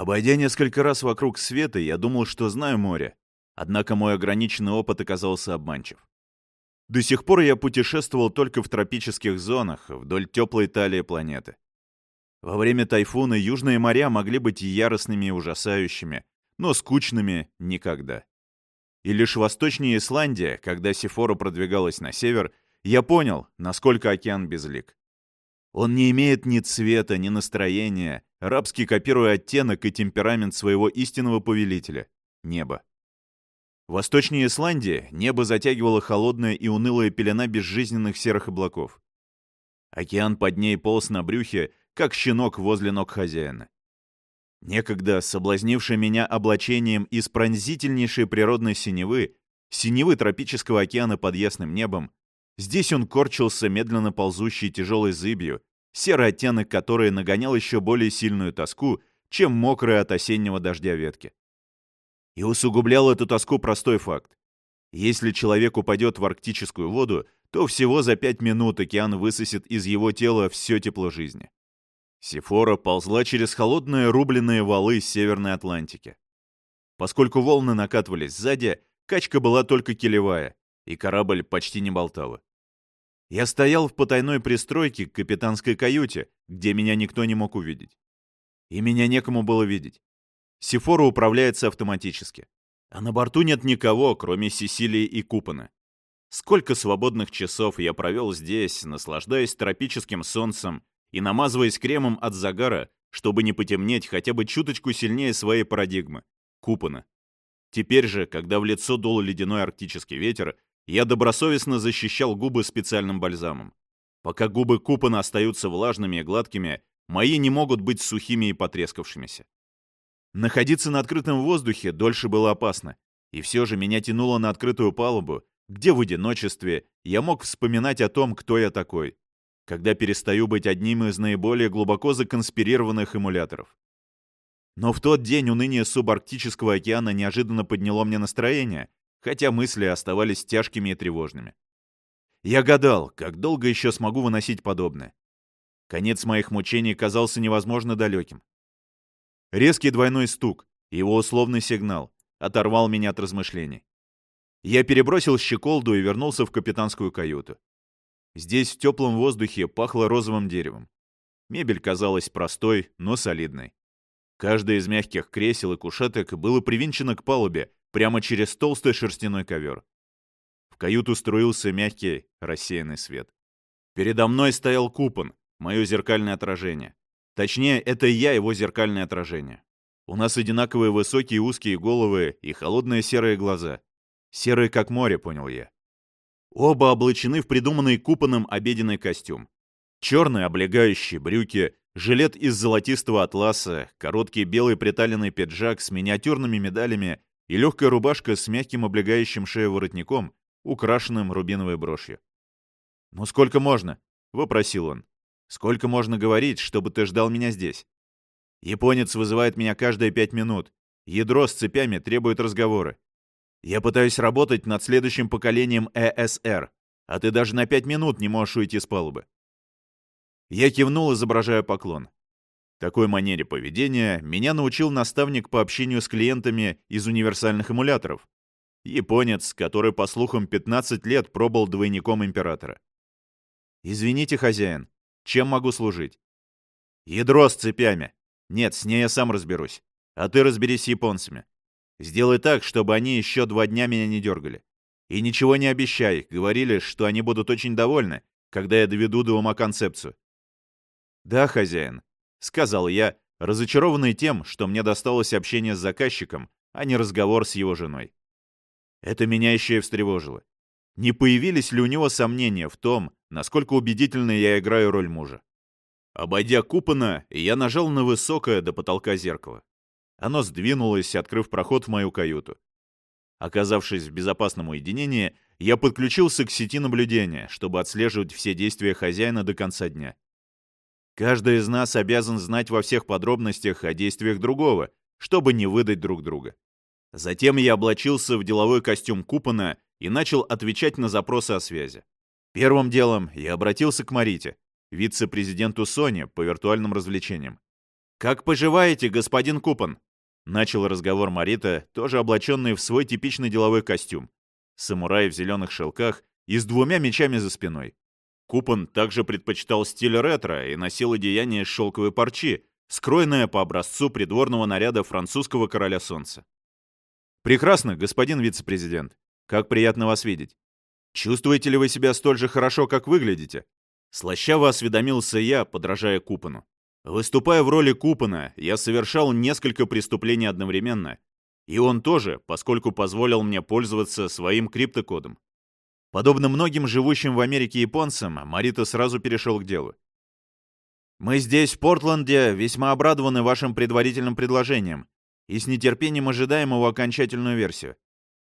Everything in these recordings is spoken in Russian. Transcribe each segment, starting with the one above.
Обойдя несколько раз вокруг света, я думал, что знаю море, однако мой ограниченный опыт оказался обманчив. До сих пор я путешествовал только в тропических зонах, вдоль теплой талии планеты. Во время тайфуна южные моря могли быть яростными и ужасающими, но скучными никогда. И лишь восточнее Исландия, когда Сифора продвигалась на север, я понял, насколько океан безлик. Он не имеет ни цвета, ни настроения, рабски копируя оттенок и темперамент своего истинного повелителя — неба. Восточнее Исландии небо затягивало холодная и унылая пелена безжизненных серых облаков. Океан под ней полз на брюхе, как щенок возле ног хозяина. Некогда соблазнивший меня облачением из пронзительнейшей природной синевы, синевы тропического океана под ясным небом, здесь он корчился медленно ползущей тяжелой зыбью, серый оттенок которой нагонял еще более сильную тоску, чем мокрые от осеннего дождя ветки. И усугублял эту тоску простой факт. Если человек упадет в арктическую воду, то всего за пять минут океан высосет из его тела все тепло жизни. Сифора ползла через холодные рубленые валы Северной Атлантики. Поскольку волны накатывались сзади, качка была только килевая, и корабль почти не болтала. Я стоял в потайной пристройке к капитанской каюте, где меня никто не мог увидеть. И меня некому было видеть. Сифора управляется автоматически. А на борту нет никого, кроме Сесилии и Купана. Сколько свободных часов я провел здесь, наслаждаясь тропическим солнцем и намазываясь кремом от загара, чтобы не потемнеть хотя бы чуточку сильнее своей парадигмы — Купана. Теперь же, когда в лицо дул ледяной арктический ветер, я добросовестно защищал губы специальным бальзамом. Пока губы Купана остаются влажными и гладкими, мои не могут быть сухими и потрескавшимися. Находиться на открытом воздухе дольше было опасно, и все же меня тянуло на открытую палубу, где в одиночестве я мог вспоминать о том, кто я такой, когда перестаю быть одним из наиболее глубоко законспирированных эмуляторов. Но в тот день уныние субарктического океана неожиданно подняло мне настроение, хотя мысли оставались тяжкими и тревожными. Я гадал, как долго еще смогу выносить подобное. Конец моих мучений казался невозможно далеким. Резкий двойной стук, его условный сигнал, оторвал меня от размышлений. Я перебросил щеколду и вернулся в капитанскую каюту. Здесь в теплом воздухе пахло розовым деревом. Мебель казалась простой, но солидной. Каждое из мягких кресел и кушеток было привинчено к палубе прямо через толстый шерстяной ковер. В каюту струился мягкий, рассеянный свет. Передо мной стоял Купан, мое зеркальное отражение. Точнее, это я его зеркальное отражение. У нас одинаковые высокие узкие головы и холодные серые глаза. Серые как море, понял я. Оба облачены в придуманный купаном обеденный костюм. Черные облегающие брюки, жилет из золотистого атласа, короткий белый приталенный пиджак с миниатюрными медалями и легкая рубашка с мягким облегающим шею воротником, украшенным рубиновой брошью. «Ну сколько можно?» — вопросил он. Сколько можно говорить, чтобы ты ждал меня здесь? Японец вызывает меня каждые пять минут. Ядро с цепями требует разговора. Я пытаюсь работать над следующим поколением ЭСР, а ты даже на пять минут не можешь уйти с палубы. Я кивнул, изображая поклон. Такой манере поведения меня научил наставник по общению с клиентами из универсальных эмуляторов. Японец, который, по слухам, 15 лет пробыл двойником императора. «Извините, хозяин, чем могу служить? Ядро с цепями. Нет, с ней я сам разберусь. А ты разберись с японцами. Сделай так, чтобы они еще два дня меня не дергали. И ничего не обещай. Говорили, что они будут очень довольны, когда я доведу до ума концепцию. Да, хозяин, сказал я, разочарованный тем, что мне досталось общение с заказчиком, а не разговор с его женой. Это меня еще и встревожило. Не появились ли у него сомнения в том, насколько убедительно я играю роль мужа? Обойдя Купана, я нажал на высокое до потолка зеркало. Оно сдвинулось, открыв проход в мою каюту. Оказавшись в безопасном уединении, я подключился к сети наблюдения, чтобы отслеживать все действия хозяина до конца дня. Каждый из нас обязан знать во всех подробностях о действиях другого, чтобы не выдать друг друга. Затем я облачился в деловой костюм Купана и начал отвечать на запросы о связи. Первым делом я обратился к Марите, вице-президенту Sony по виртуальным развлечениям. «Как поживаете, господин Купан?» Начал разговор Марита, тоже облаченный в свой типичный деловой костюм. Самурай в зеленых шелках и с двумя мечами за спиной. Купан также предпочитал стиль ретро и носил одеяние из шелковой парчи, скроенное по образцу придворного наряда французского короля солнца. «Прекрасно, господин вице-президент. Как приятно вас видеть. Чувствуете ли вы себя столь же хорошо, как выглядите?» Слащаво осведомился я, подражая Купану. Выступая в роли Купана, я совершал несколько преступлений одновременно. И он тоже, поскольку позволил мне пользоваться своим криптокодом. Подобно многим живущим в Америке японцам, Марита сразу перешел к делу. «Мы здесь, в Портленде, весьма обрадованы вашим предварительным предложением и с нетерпением ожидаем его окончательную версию.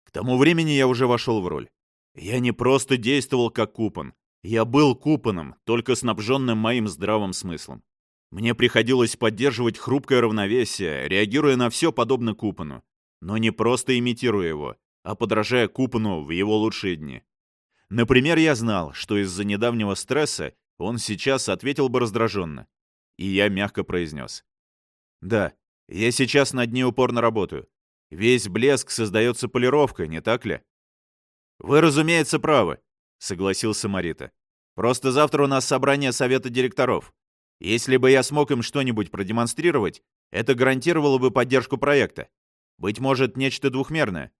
К тому времени я уже вошел в роль. Я не просто действовал как Купан. Я был Купаном, только снабженным моим здравым смыслом. Мне приходилось поддерживать хрупкое равновесие, реагируя на все подобно Купану, но не просто имитируя его, а подражая Купану в его лучшие дни. Например, я знал, что из-за недавнего стресса он сейчас ответил бы раздраженно. И я мягко произнес. «Да, я сейчас над ней упорно работаю. Весь блеск создается полировкой, не так ли?» «Вы, разумеется, правы», — согласился Марита. «Просто завтра у нас собрание совета директоров. Если бы я смог им что-нибудь продемонстрировать, это гарантировало бы поддержку проекта. Быть может, нечто двухмерное.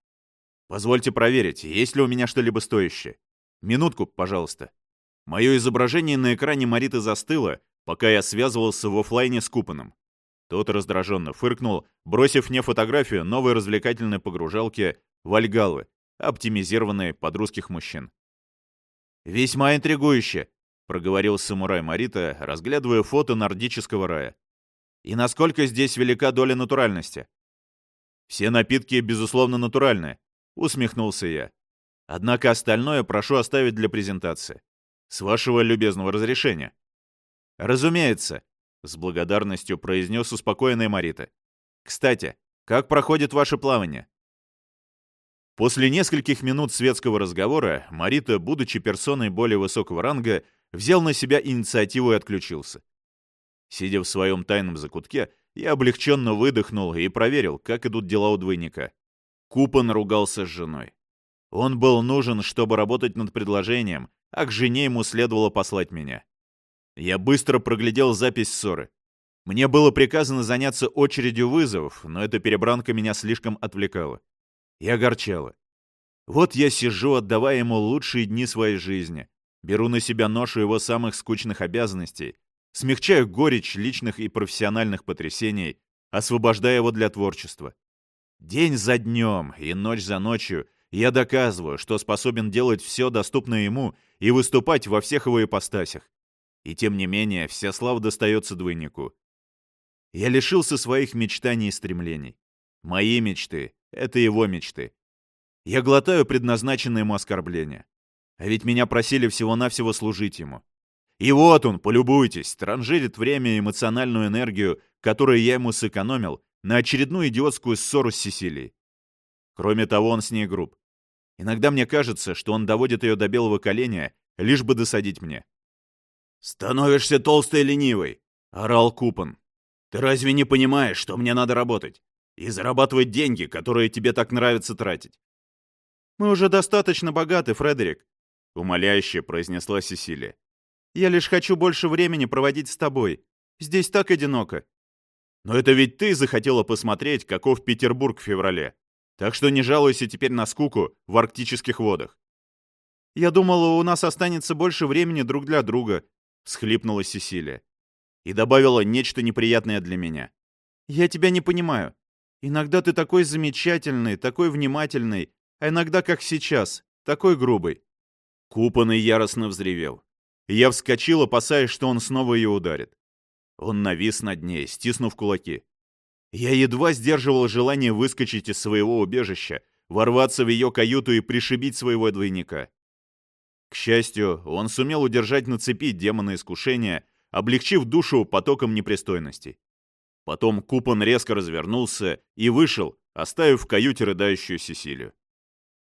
Позвольте проверить, есть ли у меня что-либо стоящее. Минутку, пожалуйста. Мое изображение на экране Мариты застыло, пока я связывался в офлайне с Купаном. Тот раздраженно фыркнул, бросив мне фотографию новой развлекательной погружалки Вальгалы, оптимизированной под русских мужчин. «Весьма интригующе», — проговорил самурай Марита, разглядывая фото нордического рая. «И насколько здесь велика доля натуральности?» «Все напитки, безусловно, натуральны», — усмехнулся я. Однако остальное прошу оставить для презентации. С вашего любезного разрешения. Разумеется, с благодарностью произнес успокоенный Марита. Кстати, как проходит ваше плавание? После нескольких минут светского разговора Марита, будучи персоной более высокого ранга, взял на себя инициативу и отключился. Сидя в своем тайном закутке, я облегченно выдохнул и проверил, как идут дела у двойника. Купан ругался с женой. Он был нужен, чтобы работать над предложением, а к жене ему следовало послать меня. Я быстро проглядел запись ссоры. Мне было приказано заняться очередью вызовов, но эта перебранка меня слишком отвлекала. И огорчала. Вот я сижу, отдавая ему лучшие дни своей жизни, беру на себя ношу его самых скучных обязанностей, смягчаю горечь личных и профессиональных потрясений, освобождая его для творчества. День за днем и ночь за ночью — я доказываю, что способен делать все доступное ему и выступать во всех его ипостасях. И тем не менее, вся слава достается двойнику. Я лишился своих мечтаний и стремлений. Мои мечты — это его мечты. Я глотаю предназначенное ему оскорбления. А ведь меня просили всего-навсего служить ему. И вот он, полюбуйтесь, транжирит время и эмоциональную энергию, которую я ему сэкономил, на очередную идиотскую ссору с Сесилией. Кроме того, он с ней груб. Иногда мне кажется, что он доводит ее до белого коленя, лишь бы досадить мне. «Становишься толстой и ленивой», — орал Купан. «Ты разве не понимаешь, что мне надо работать? И зарабатывать деньги, которые тебе так нравится тратить?» «Мы уже достаточно богаты, Фредерик», — умоляюще произнесла Сесилия. «Я лишь хочу больше времени проводить с тобой. Здесь так одиноко». «Но это ведь ты захотела посмотреть, каков Петербург в феврале. Так что не жалуйся теперь на скуку в арктических водах. «Я думала, у нас останется больше времени друг для друга», — всхлипнула Сесилия. И добавила нечто неприятное для меня. «Я тебя не понимаю. Иногда ты такой замечательный, такой внимательный, а иногда, как сейчас, такой грубый». Купанный яростно взревел. Я вскочил, опасаясь, что он снова ее ударит. Он навис над ней, стиснув кулаки. Я едва сдерживал желание выскочить из своего убежища, ворваться в ее каюту и пришибить своего двойника. К счастью, он сумел удержать на цепи демона искушения, облегчив душу потоком непристойностей. Потом Купон резко развернулся и вышел, оставив в каюте рыдающую Сесилию.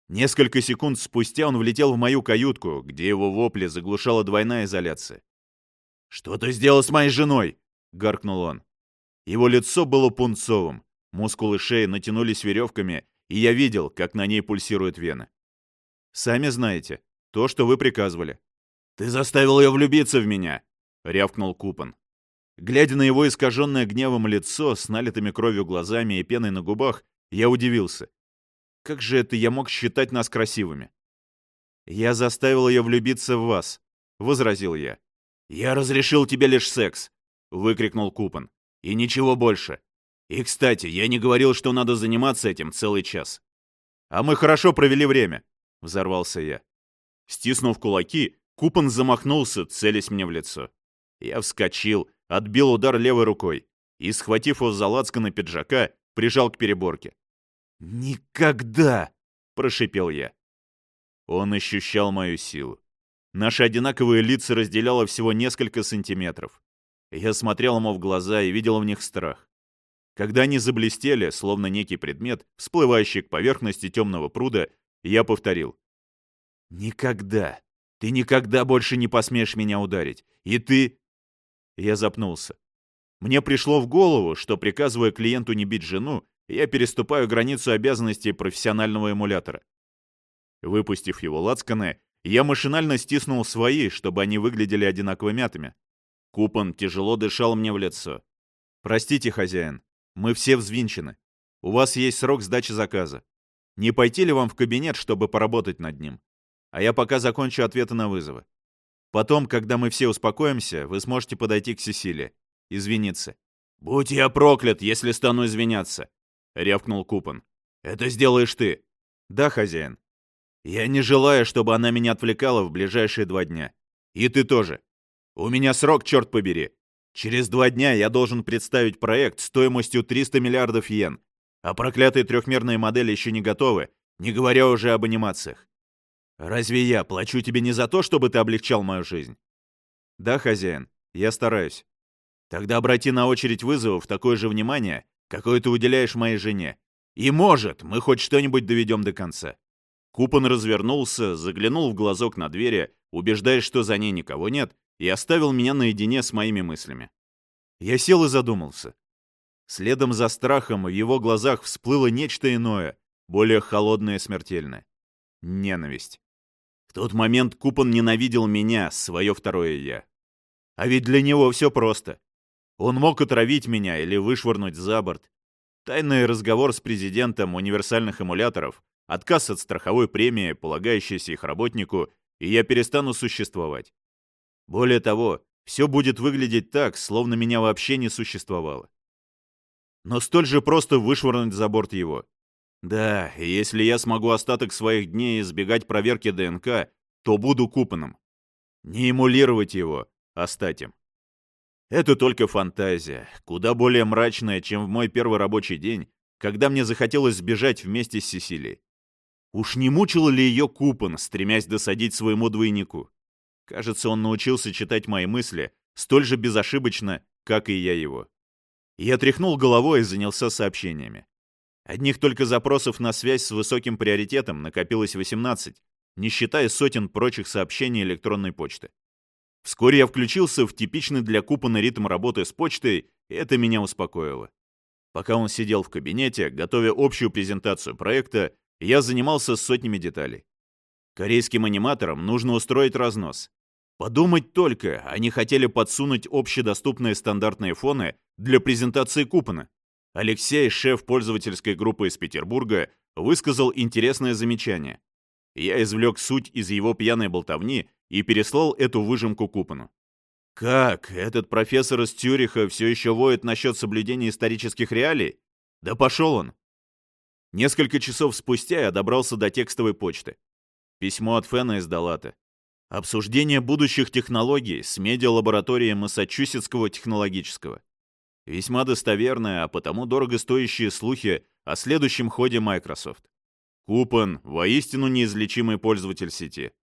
Несколько секунд спустя он влетел в мою каютку, где его вопли заглушала двойная изоляция. «Что ты сделал с моей женой?» — гаркнул он. Его лицо было пунцовым, мускулы шеи натянулись веревками, и я видел, как на ней пульсируют вены. «Сами знаете, то, что вы приказывали». «Ты заставил ее влюбиться в меня!» — рявкнул Купан. Глядя на его искаженное гневом лицо с налитыми кровью глазами и пеной на губах, я удивился. Как же это я мог считать нас красивыми? «Я заставил ее влюбиться в вас», — возразил я. «Я разрешил тебе лишь секс», — выкрикнул Купан. «И ничего больше. И, кстати, я не говорил, что надо заниматься этим целый час». «А мы хорошо провели время», — взорвался я. Стиснув кулаки, Купан замахнулся, целясь мне в лицо. Я вскочил, отбил удар левой рукой и, схватив его за лацканы пиджака, прижал к переборке. «Никогда!» — прошипел я. Он ощущал мою силу. Наши одинаковые лица разделяло всего несколько сантиметров. Я смотрел ему в глаза и видел в них страх. Когда они заблестели, словно некий предмет, всплывающий к поверхности темного пруда, я повторил. «Никогда! Ты никогда больше не посмеешь меня ударить! И ты...» Я запнулся. Мне пришло в голову, что, приказывая клиенту не бить жену, я переступаю границу обязанностей профессионального эмулятора. Выпустив его лацканы, я машинально стиснул свои, чтобы они выглядели одинаково мятыми. Купон тяжело дышал мне в лицо. «Простите, хозяин, мы все взвинчены. У вас есть срок сдачи заказа. Не пойти ли вам в кабинет, чтобы поработать над ним? А я пока закончу ответы на вызовы. Потом, когда мы все успокоимся, вы сможете подойти к Сесиле. Извиниться. «Будь я проклят, если стану извиняться!» — рявкнул Купон. «Это сделаешь ты!» «Да, хозяин. Я не желаю, чтобы она меня отвлекала в ближайшие два дня. И ты тоже. У меня срок, черт побери. Через два дня я должен представить проект стоимостью 300 миллиардов йен, а проклятые трехмерные модели еще не готовы, не говоря уже об анимациях. Разве я плачу тебе не за то, чтобы ты облегчал мою жизнь? Да, хозяин, я стараюсь. Тогда обрати на очередь вызовов такое же внимание, какое ты уделяешь моей жене. И может, мы хоть что-нибудь доведем до конца. Купан развернулся, заглянул в глазок на двери, убеждаясь, что за ней никого нет, и оставил меня наедине с моими мыслями. Я сел и задумался. Следом за страхом в его глазах всплыло нечто иное, более холодное и смертельное. Ненависть. В тот момент Купан ненавидел меня, свое второе «я». А ведь для него все просто. Он мог отравить меня или вышвырнуть за борт. Тайный разговор с президентом универсальных эмуляторов отказ от страховой премии, полагающейся их работнику, и я перестану существовать. Более того, все будет выглядеть так, словно меня вообще не существовало. Но столь же просто вышвырнуть за борт его. Да, если я смогу остаток своих дней избегать проверки ДНК, то буду купаном. Не эмулировать его, а стать им. Это только фантазия, куда более мрачная, чем в мой первый рабочий день, когда мне захотелось сбежать вместе с Сесилией. Уж не мучил ли ее Купан, стремясь досадить своему двойнику? Кажется, он научился читать мои мысли столь же безошибочно, как и я его. Я тряхнул головой и занялся сообщениями. Одних только запросов на связь с высоким приоритетом накопилось 18, не считая сотен прочих сообщений электронной почты. Вскоре я включился в типичный для Купана ритм работы с почтой, и это меня успокоило. Пока он сидел в кабинете, готовя общую презентацию проекта, я занимался сотнями деталей. Корейским аниматорам нужно устроить разнос. Подумать только, они хотели подсунуть общедоступные стандартные фоны для презентации купона. Алексей, шеф пользовательской группы из Петербурга, высказал интересное замечание. Я извлек суть из его пьяной болтовни и переслал эту выжимку купону. Как, этот профессор из Тюриха все еще воет насчет соблюдения исторических реалий? Да пошел он! Несколько часов спустя я добрался до текстовой почты. Письмо от Фена из Далата. Обсуждение будущих технологий с медиалабораторией Массачусетского технологического. Весьма достоверное, а потому дорого стоящие слухи о следующем ходе Microsoft. Купан – воистину неизлечимый пользователь сети.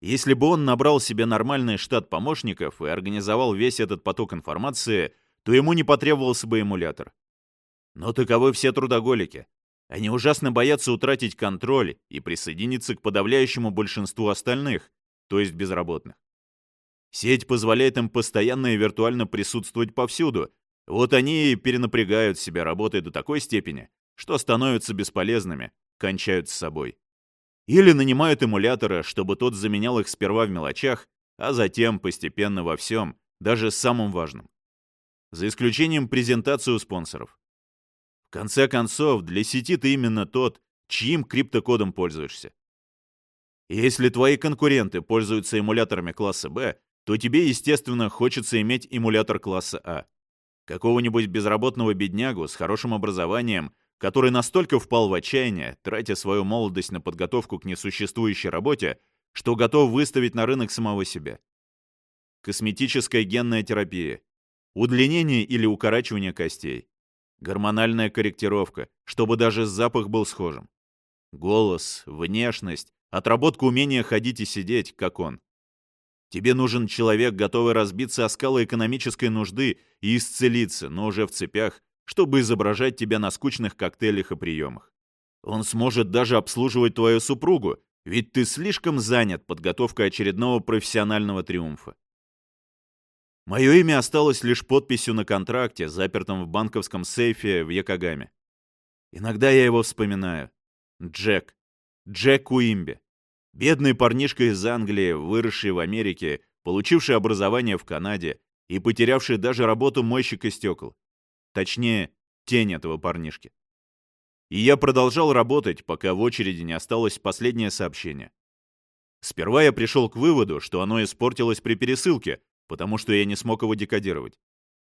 Если бы он набрал себе нормальный штат помощников и организовал весь этот поток информации, то ему не потребовался бы эмулятор. Но таковы все трудоголики. Они ужасно боятся утратить контроль и присоединиться к подавляющему большинству остальных, то есть безработных. Сеть позволяет им постоянно и виртуально присутствовать повсюду, Вот они и перенапрягают себя, работая до такой степени, что становятся бесполезными, кончают с собой. Или нанимают эмулятора, чтобы тот заменял их сперва в мелочах, а затем постепенно во всем, даже самым важным. За исключением презентации у спонсоров. В конце концов, для сети ты именно тот, чьим криптокодом пользуешься. Если твои конкуренты пользуются эмуляторами класса Б, то тебе, естественно, хочется иметь эмулятор класса А. Какого-нибудь безработного беднягу с хорошим образованием, который настолько впал в отчаяние, тратя свою молодость на подготовку к несуществующей работе, что готов выставить на рынок самого себя. Косметическая генная терапия, удлинение или укорачивание костей, гормональная корректировка, чтобы даже запах был схожим, голос, внешность, отработка умения ходить и сидеть, как он. Тебе нужен человек, готовый разбиться о скалы экономической нужды и исцелиться, но уже в цепях, чтобы изображать тебя на скучных коктейлях и приемах. Он сможет даже обслуживать твою супругу, ведь ты слишком занят подготовкой очередного профессионального триумфа. Мое имя осталось лишь подписью на контракте, запертом в банковском сейфе в Якогаме. Иногда я его вспоминаю. Джек. Джек Уимби. Бедный парнишка из Англии, выросший в Америке, получивший образование в Канаде и потерявший даже работу мойщика стекол. Точнее, тень этого парнишки. И я продолжал работать, пока в очереди не осталось последнее сообщение. Сперва я пришел к выводу, что оно испортилось при пересылке, потому что я не смог его декодировать.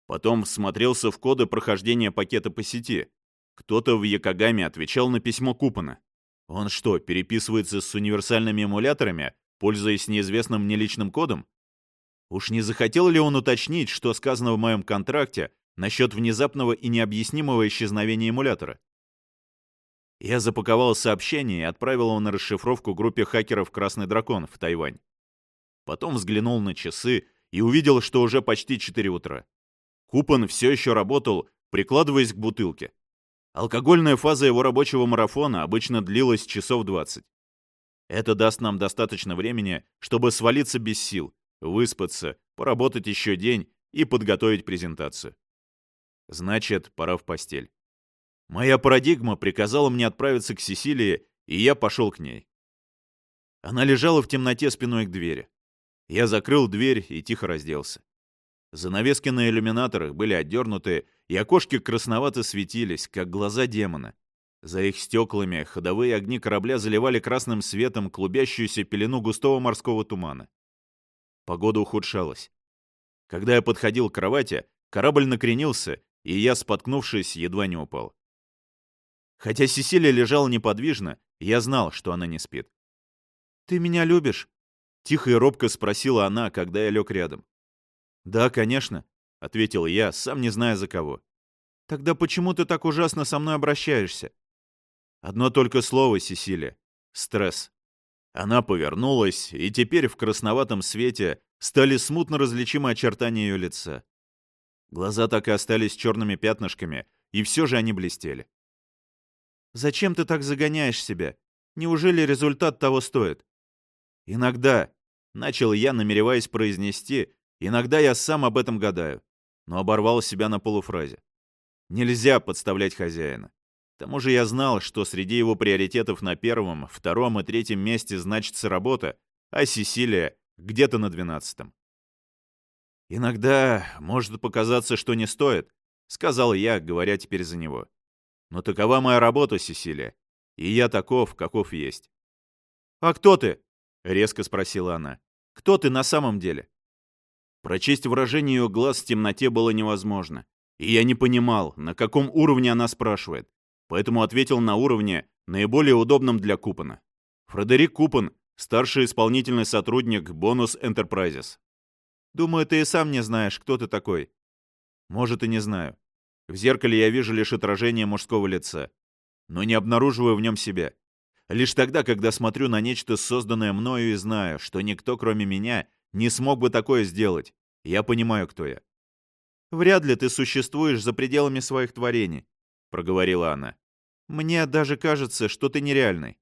Потом всмотрелся в коды прохождения пакета по сети. Кто-то в Якогаме отвечал на письмо Купана. Он что, переписывается с универсальными эмуляторами, пользуясь неизвестным мне личным кодом? Уж не захотел ли он уточнить, что сказано в моем контракте насчет внезапного и необъяснимого исчезновения эмулятора? Я запаковал сообщение и отправил его на расшифровку группе хакеров «Красный дракон» в Тайвань. Потом взглянул на часы и увидел, что уже почти 4 утра. Купан все еще работал, прикладываясь к бутылке. Алкогольная фаза его рабочего марафона обычно длилась часов 20. Это даст нам достаточно времени, чтобы свалиться без сил, выспаться, поработать еще день и подготовить презентацию. Значит, пора в постель. Моя парадигма приказала мне отправиться к Сесилии, и я пошел к ней. Она лежала в темноте спиной к двери. Я закрыл дверь и тихо разделся. Занавески на иллюминаторах были отдернуты, и окошки красновато светились, как глаза демона. За их стеклами ходовые огни корабля заливали красным светом клубящуюся пелену густого морского тумана. Погода ухудшалась. Когда я подходил к кровати, корабль накренился, и я, споткнувшись, едва не упал. Хотя Сесилия лежала неподвижно, я знал, что она не спит. «Ты меня любишь?» — тихо и робко спросила она, когда я лег рядом. «Да, конечно», — ответил я, сам не зная за кого. «Тогда почему ты так ужасно со мной обращаешься?» Одно только слово, Сесилия. Стресс. Она повернулась, и теперь в красноватом свете стали смутно различимы очертания ее лица. Глаза так и остались черными пятнышками, и все же они блестели. «Зачем ты так загоняешь себя? Неужели результат того стоит?» «Иногда», — начал я, намереваясь произнести, «иногда я сам об этом гадаю» но оборвал себя на полуфразе. Нельзя подставлять хозяина. К тому же я знал, что среди его приоритетов на первом, втором и третьем месте значится работа, а Сесилия где-то на двенадцатом. «Иногда может показаться, что не стоит», — сказал я, говоря теперь за него. «Но такова моя работа, Сесилия, и я таков, каков есть». «А кто ты?» — резко спросила она. «Кто ты на самом деле?» Прочесть выражение ее глаз в темноте было невозможно. И я не понимал, на каком уровне она спрашивает. Поэтому ответил на уровне, наиболее удобном для Купана. Фредерик Купан, старший исполнительный сотрудник Bonus Enterprises. Думаю, ты и сам не знаешь, кто ты такой. Может, и не знаю. В зеркале я вижу лишь отражение мужского лица. Но не обнаруживаю в нем себя. Лишь тогда, когда смотрю на нечто, созданное мною, и знаю, что никто, кроме меня, не смог бы такое сделать. Я понимаю, кто я. «Вряд ли ты существуешь за пределами своих творений», — проговорила она. «Мне даже кажется, что ты нереальный».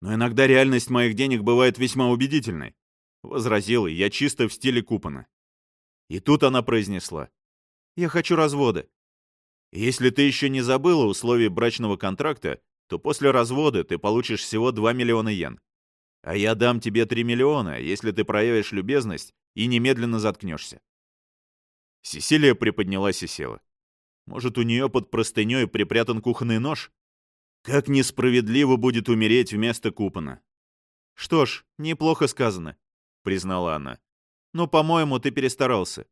«Но иногда реальность моих денег бывает весьма убедительной», — возразил я чисто в стиле Купана. И тут она произнесла. Я хочу развода. Если ты еще не забыла условия брачного контракта, то после развода ты получишь всего 2 миллиона йен. А я дам тебе 3 миллиона, если ты проявишь любезность и немедленно заткнешься. Сесилия приподнялась и села. Может, у нее под простыней припрятан кухонный нож? Как несправедливо будет умереть вместо Купана. Что ж, неплохо сказано, признала она. Но, по-моему, ты перестарался.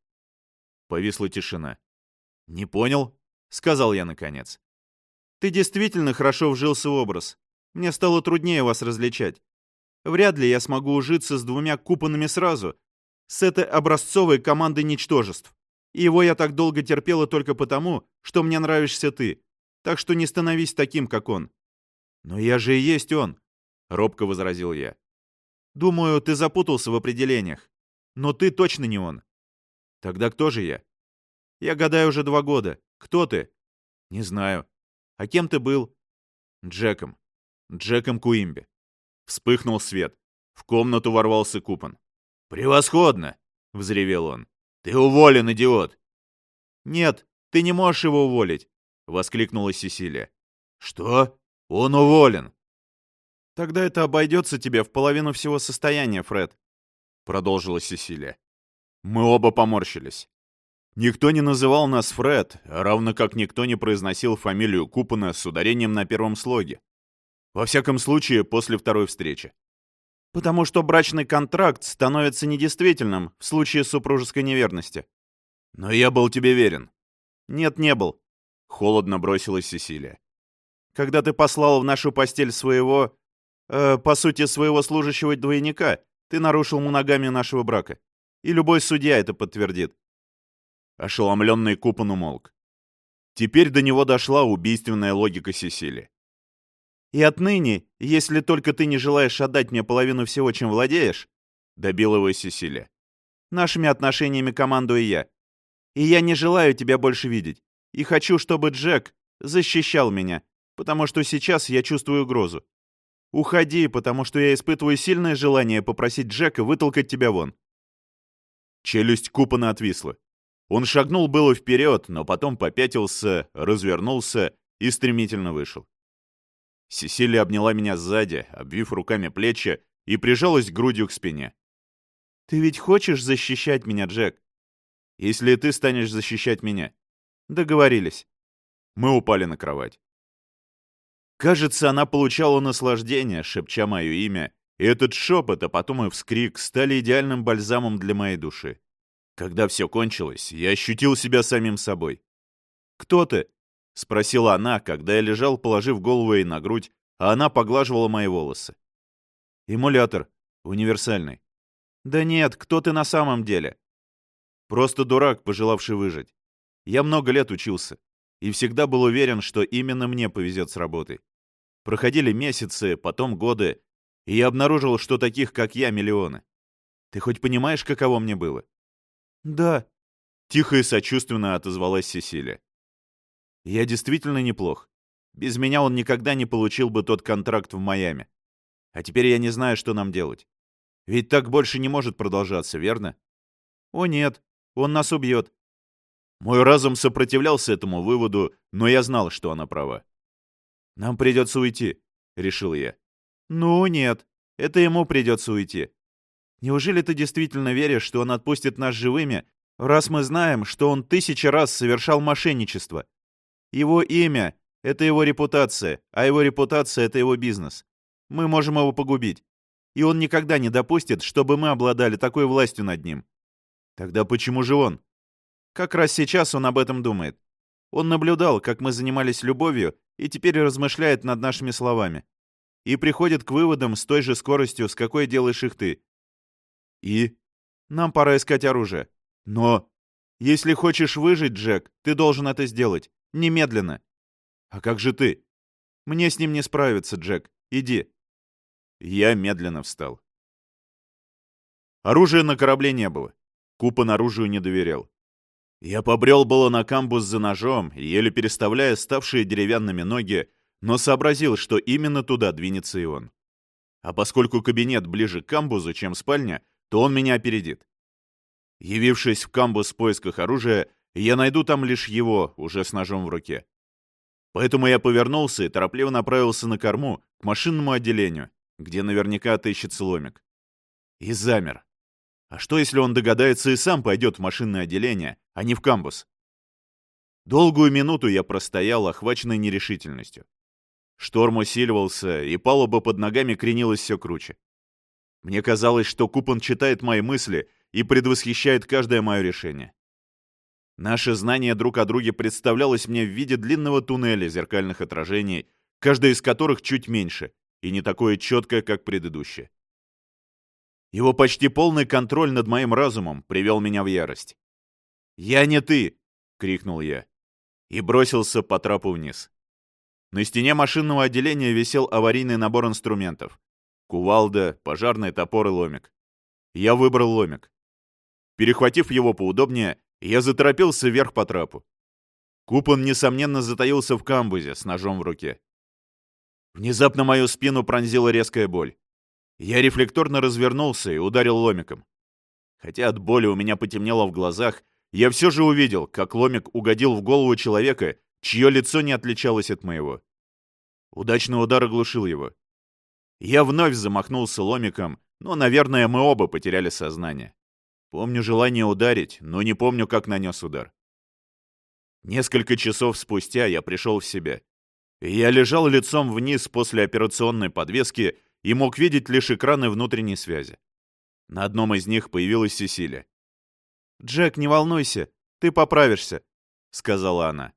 Повисла тишина. Не понял, сказал я наконец. Ты действительно хорошо вжился в образ. Мне стало труднее вас различать. Вряд ли я смогу ужиться с двумя Купанами сразу, с этой образцовой командой ничтожеств. И его я так долго терпела только потому, что мне нравишься ты. Так что не становись таким, как он. Но я же и есть он, робко возразил я. Думаю, ты запутался в определениях. Но ты точно не он. Тогда кто же я? Я гадаю уже два года. Кто ты? Не знаю. А кем ты был? Джеком. Джеком Куимби. Вспыхнул свет. В комнату ворвался Купан. «Превосходно!» — взревел он. «Ты уволен, идиот!» «Нет, ты не можешь его уволить!» — воскликнула Сесилия. «Что? Он уволен!» «Тогда это обойдется тебе в половину всего состояния, Фред», — продолжила Сесилия. Мы оба поморщились. Никто не называл нас Фред, равно как никто не произносил фамилию Купана с ударением на первом слоге. Во всяком случае, после второй встречи. Потому что брачный контракт становится недействительным в случае супружеской неверности. Но я был тебе верен. Нет, не был. Холодно бросилась Сесилия. Когда ты послал в нашу постель своего... Э, по сути, своего служащего двойника, ты нарушил моногамию нашего брака. И любой судья это подтвердит. Ошеломленный Купан умолк. Теперь до него дошла убийственная логика Сесили. И отныне, если только ты не желаешь отдать мне половину всего, чем владеешь, добил его Сесилия. Нашими отношениями командую я. И я не желаю тебя больше видеть. И хочу, чтобы Джек защищал меня, потому что сейчас я чувствую угрозу. Уходи, потому что я испытываю сильное желание попросить Джека вытолкать тебя вон. Челюсть Купана отвисла. Он шагнул было вперед, но потом попятился, развернулся и стремительно вышел. Сесилия обняла меня сзади, обвив руками плечи, и прижалась грудью к спине. «Ты ведь хочешь защищать меня, Джек?» «Если ты станешь защищать меня». «Договорились». Мы упали на кровать. Кажется, она получала наслаждение, шепча мое имя, и этот шепот, а потом и вскрик стали идеальным бальзамом для моей души. Когда все кончилось, я ощутил себя самим собой. «Кто ты?» — спросила она, когда я лежал, положив голову ей на грудь, а она поглаживала мои волосы. «Эмулятор. Универсальный». «Да нет, кто ты на самом деле?» «Просто дурак, пожелавший выжить. Я много лет учился и всегда был уверен, что именно мне повезет с работой. Проходили месяцы, потом годы, и я обнаружил, что таких, как я, миллионы. Ты хоть понимаешь, каково мне было?» «Да», — тихо и сочувственно отозвалась Сесилия. Я действительно неплох. Без меня он никогда не получил бы тот контракт в Майами. А теперь я не знаю, что нам делать. Ведь так больше не может продолжаться, верно? О нет, он нас убьет. Мой разум сопротивлялся этому выводу, но я знал, что она права. «Нам придется уйти», — решил я. «Ну нет, это ему придется уйти. Неужели ты действительно веришь, что он отпустит нас живыми, раз мы знаем, что он тысячи раз совершал мошенничество, его имя — это его репутация, а его репутация — это его бизнес. Мы можем его погубить. И он никогда не допустит, чтобы мы обладали такой властью над ним. Тогда почему же он? Как раз сейчас он об этом думает. Он наблюдал, как мы занимались любовью, и теперь размышляет над нашими словами. И приходит к выводам с той же скоростью, с какой делаешь их ты. И? Нам пора искать оружие. Но... Если хочешь выжить, Джек, ты должен это сделать. Немедленно. А как же ты? Мне с ним не справиться, Джек. Иди. Я медленно встал. Оружия на корабле не было. Купан оружию не доверял. Я побрел было на камбус за ножом, еле переставляя ставшие деревянными ноги, но сообразил, что именно туда двинется и он. А поскольку кабинет ближе к камбузу, чем спальня, то он меня опередит. Явившись в камбус в поисках оружия, и я найду там лишь его, уже с ножом в руке. Поэтому я повернулся и торопливо направился на корму, к машинному отделению, где наверняка отыщется ломик. И замер. А что, если он догадается и сам пойдет в машинное отделение, а не в камбус? Долгую минуту я простоял, охваченный нерешительностью. Шторм усиливался, и палуба под ногами кренилась все круче. Мне казалось, что Купон читает мои мысли и предвосхищает каждое мое решение. Наше знание друг о друге представлялось мне в виде длинного туннеля зеркальных отражений, каждое из которых чуть меньше и не такое четкое, как предыдущее. Его почти полный контроль над моим разумом привел меня в ярость. «Я не ты!» — крикнул я. И бросился по трапу вниз. На стене машинного отделения висел аварийный набор инструментов. Кувалда, пожарный топор и ломик. Я выбрал ломик. Перехватив его поудобнее, я заторопился вверх по трапу. Купон, несомненно, затаился в камбузе с ножом в руке. Внезапно мою спину пронзила резкая боль. Я рефлекторно развернулся и ударил ломиком. Хотя от боли у меня потемнело в глазах, я все же увидел, как ломик угодил в голову человека, чье лицо не отличалось от моего. Удачный удар оглушил его. Я вновь замахнулся ломиком, но, наверное, мы оба потеряли сознание. Помню желание ударить, но не помню, как нанес удар. Несколько часов спустя я пришел в себя. Я лежал лицом вниз после операционной подвески и мог видеть лишь экраны внутренней связи. На одном из них появилась Сесилия. «Джек, не волнуйся, ты поправишься», — сказала она.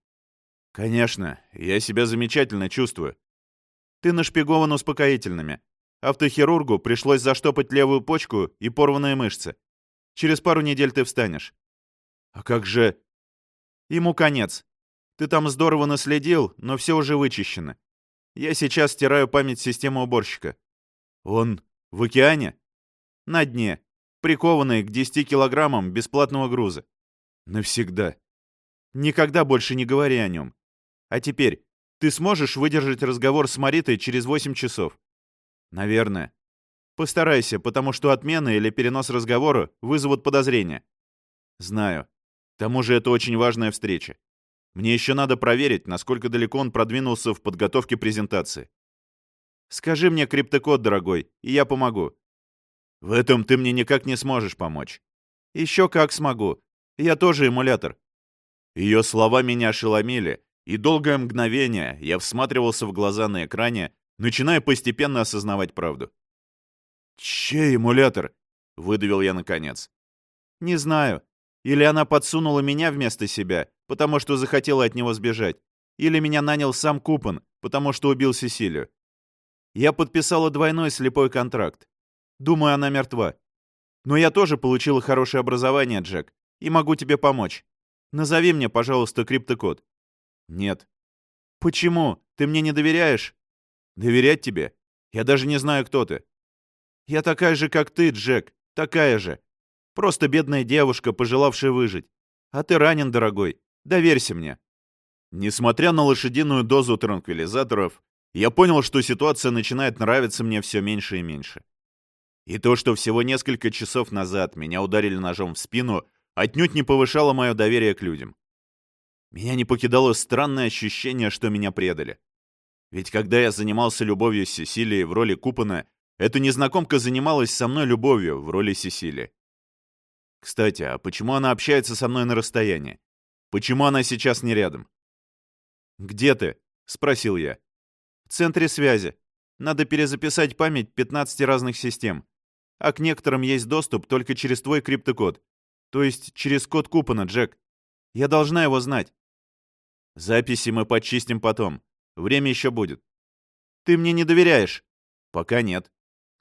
«Конечно, я себя замечательно чувствую». «Ты нашпигован успокоительными. Автохирургу пришлось заштопать левую почку и порванные мышцы. Через пару недель ты встанешь». «А как же...» «Ему конец. Ты там здорово наследил, но все уже вычищено. Я сейчас стираю память системы уборщика. Он в океане? На дне, прикованный к 10 килограммам бесплатного груза. Навсегда. Никогда больше не говори о нем. А теперь, ты сможешь выдержать разговор с Маритой через 8 часов? Наверное. Постарайся, потому что отмена или перенос разговора вызовут подозрения. Знаю. К тому же это очень важная встреча. Мне еще надо проверить, насколько далеко он продвинулся в подготовке презентации. Скажи мне криптокод, дорогой, и я помогу. В этом ты мне никак не сможешь помочь. Еще как смогу. Я тоже эмулятор. Ее слова меня ошеломили, и долгое мгновение я всматривался в глаза на экране, начиная постепенно осознавать правду. «Чей эмулятор?» — выдавил я наконец. «Не знаю. Или она подсунула меня вместо себя, потому что захотела от него сбежать. Или меня нанял сам Купан, потому что убил Сесилию. Я подписала двойной слепой контракт. Думаю, она мертва. Но я тоже получила хорошее образование, Джек, и могу тебе помочь. Назови мне, пожалуйста, криптокод. Нет. Почему? Ты мне не доверяешь? Доверять тебе? Я даже не знаю, кто ты. Я такая же, как ты, Джек. Такая же. Просто бедная девушка, пожелавшая выжить. А ты ранен, дорогой. Доверься мне». Несмотря на лошадиную дозу транквилизаторов, я понял, что ситуация начинает нравиться мне все меньше и меньше. И то, что всего несколько часов назад меня ударили ножом в спину, отнюдь не повышало мое доверие к людям. Меня не покидало странное ощущение, что меня предали. Ведь когда я занимался любовью с Сесилией в роли Купана, эта незнакомка занималась со мной любовью в роли Сесилии. Кстати, а почему она общается со мной на расстоянии? Почему она сейчас не рядом? «Где ты?» — спросил я. «В центре связи. Надо перезаписать память 15 разных систем. А к некоторым есть доступ только через твой криптокод. То есть через код купона, Джек. Я должна его знать». «Записи мы почистим потом. Время еще будет». «Ты мне не доверяешь?» «Пока нет.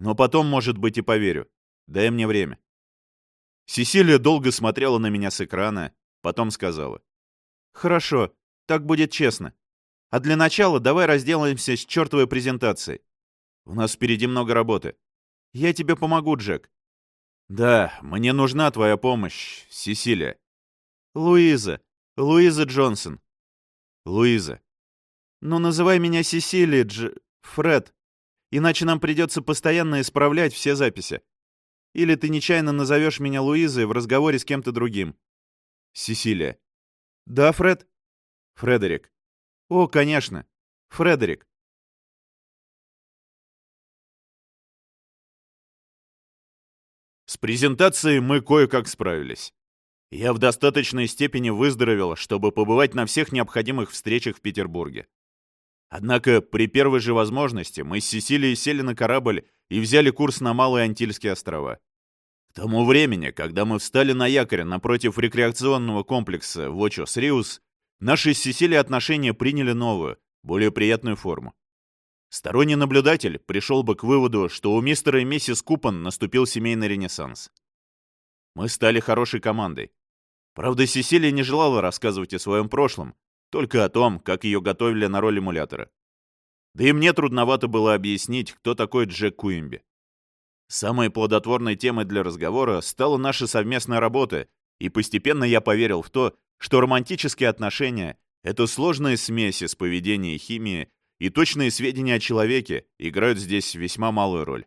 Но потом, может быть, и поверю. Дай мне время». Сесилия долго смотрела на меня с экрана, потом сказала. «Хорошо, так будет честно. А для начала давай разделаемся с чертовой презентацией. У нас впереди много работы. Я тебе помогу, Джек». «Да, мне нужна твоя помощь, Сесилия». «Луиза. Луиза Джонсон». «Луиза». «Ну, называй меня Сесилия, Дж... Фред. Иначе нам придется постоянно исправлять все записи. Или ты нечаянно назовешь меня Луизой в разговоре с кем-то другим. Сесилия. «Да, Фред?» «Фредерик». «О, конечно. Фредерик». С презентацией мы кое-как справились. Я в достаточной степени выздоровел, чтобы побывать на всех необходимых встречах в Петербурге. Однако при первой же возможности мы с Сесилией сели на корабль и взяли курс на Малые Антильские острова. К тому времени, когда мы встали на якорь напротив рекреационного комплекса Вочос Риус, наши с Сесилией отношения приняли новую, более приятную форму. Сторонний наблюдатель пришел бы к выводу, что у мистера и миссис Купан наступил семейный ренессанс. Мы стали хорошей командой. Правда, Сесилия не желала рассказывать о своем прошлом, только о том, как ее готовили на роль эмулятора. Да и мне трудновато было объяснить, кто такой Джек Куимби. Самой плодотворной темой для разговора стала наша совместная работа, и постепенно я поверил в то, что романтические отношения — это сложная смесь из поведения и химии, и точные сведения о человеке играют здесь весьма малую роль.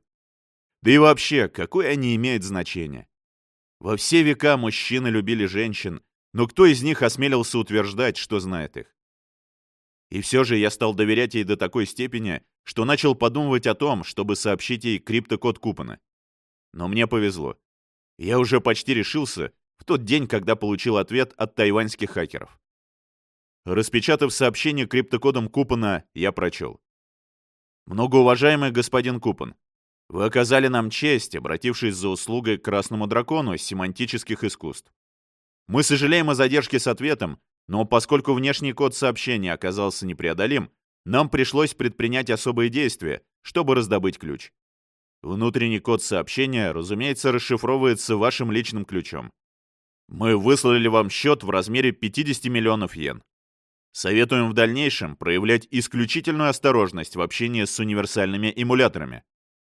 Да и вообще, какое они имеют значение? Во все века мужчины любили женщин, но кто из них осмелился утверждать, что знает их? И все же я стал доверять ей до такой степени, что начал подумывать о том, чтобы сообщить ей криптокод купона. Но мне повезло. Я уже почти решился в тот день, когда получил ответ от тайваньских хакеров. Распечатав сообщение криптокодом купона, я прочел. «Многоуважаемый господин Купон, вы оказали нам честь, обратившись за услугой к Красному Дракону семантических искусств. Мы сожалеем о задержке с ответом, но поскольку внешний код сообщения оказался непреодолим, нам пришлось предпринять особые действия, чтобы раздобыть ключ. Внутренний код сообщения, разумеется, расшифровывается вашим личным ключом. Мы выслали вам счет в размере 50 миллионов йен. Советуем в дальнейшем проявлять исключительную осторожность в общении с универсальными эмуляторами.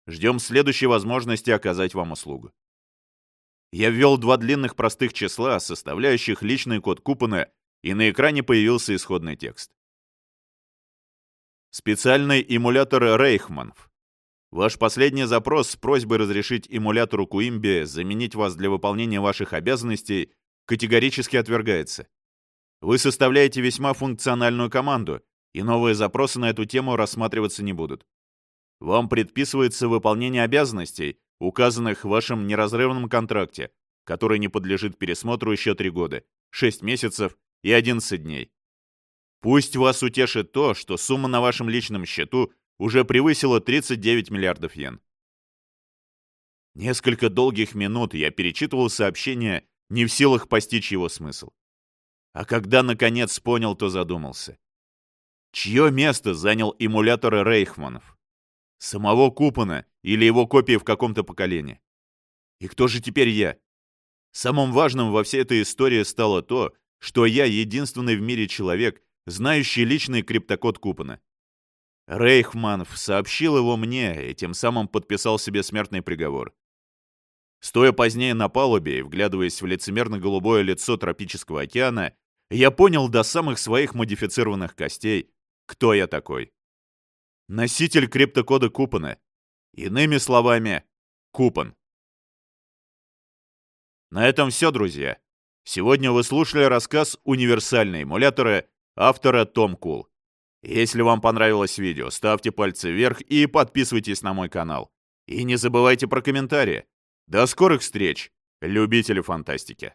Ждем следующей возможности оказать вам услугу. Я ввел два длинных простых числа, составляющих личный код купона, и на экране появился исходный текст. Специальный эмулятор Рейхманов. Ваш последний запрос с просьбой разрешить эмулятору Куимби заменить вас для выполнения ваших обязанностей категорически отвергается. Вы составляете весьма функциональную команду, и новые запросы на эту тему рассматриваться не будут. Вам предписывается выполнение обязанностей, указанных в вашем неразрывном контракте, который не подлежит пересмотру еще три года, 6 месяцев и 11 дней. Пусть вас утешит то, что сумма на вашем личном счету уже превысила 39 миллиардов йен. Несколько долгих минут я перечитывал сообщение, не в силах постичь его смысл. А когда, наконец, понял, то задумался. Чье место занял эмулятор Рейхманов? Самого Купана или его копии в каком-то поколении? И кто же теперь я? Самым важным во всей этой истории стало то, что я единственный в мире человек, знающий личный криптокод Купана. Рейхманов сообщил его мне и тем самым подписал себе смертный приговор. Стоя позднее на палубе и вглядываясь в лицемерно-голубое лицо тропического океана, я понял до самых своих модифицированных костей, кто я такой. Носитель криптокода Купана. Иными словами, Купан. На этом все, друзья. Сегодня вы слушали рассказ «Универсальные эмуляторы» автора Том Кул. Если вам понравилось видео, ставьте пальцы вверх и подписывайтесь на мой канал. И не забывайте про комментарии. До скорых встреч, любители фантастики!